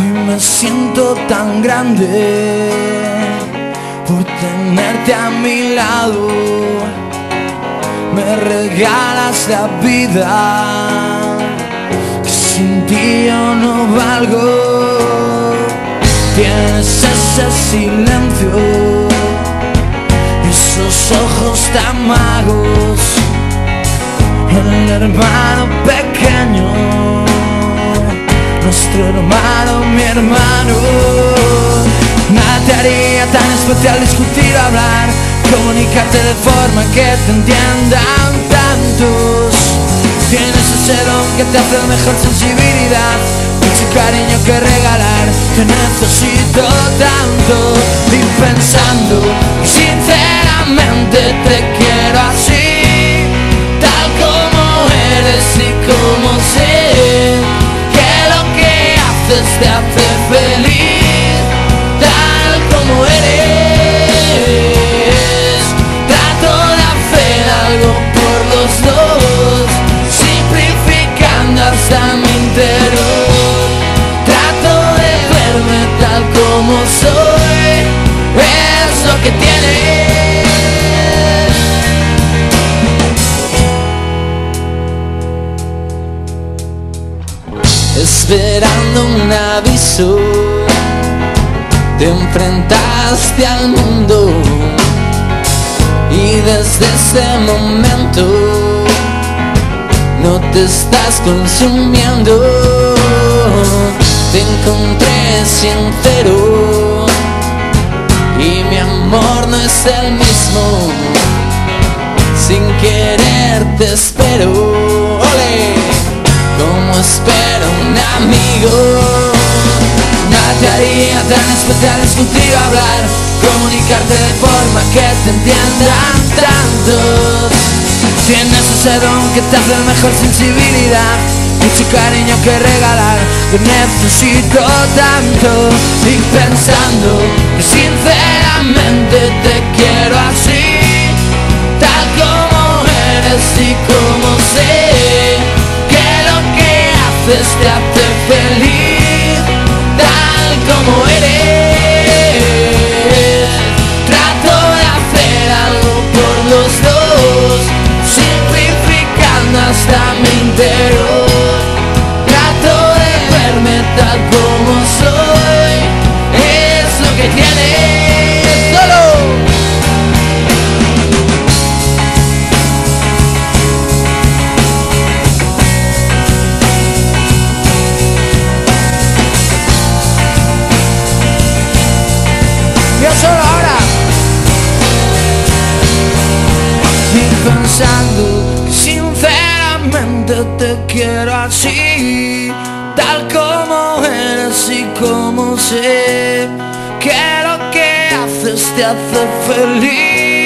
me siento tan grande por tenerte a mi lado. Me regalas la vida, que sin ti yo no valgo. Tienes ese silencio esos ojos tan magos, el hermano pequeño nuestro hermano, mi hermano. Nada te haría tan especial discutir, hablar, comunicarte de forma que te entiendan tantos. Tienes ese don que te hace mejor sensibilidad, mucho cariño que regalar, te necesito tanto. Y pensando, sinceramente te esperando un aviso, te enfrentaste al mundo y desde ese momento no te estás consumiendo. Te encontré sincero y mi amor no es el mismo. Sin querer te espero. Espero un amigo. Nada te haría tan especial discutir o hablar, comunicarte de forma que te entiendan tantos. Tienes ese don que te hace mejor sensibilidad, mucho cariño que regalar, te necesito tanto. Y pensando sinceramente te hace feliz tal como eres. Trato de hacer algo por los dos, pensando que sinceramente te quiero así, tal como eres y como sé que lo que haces te hace feliz,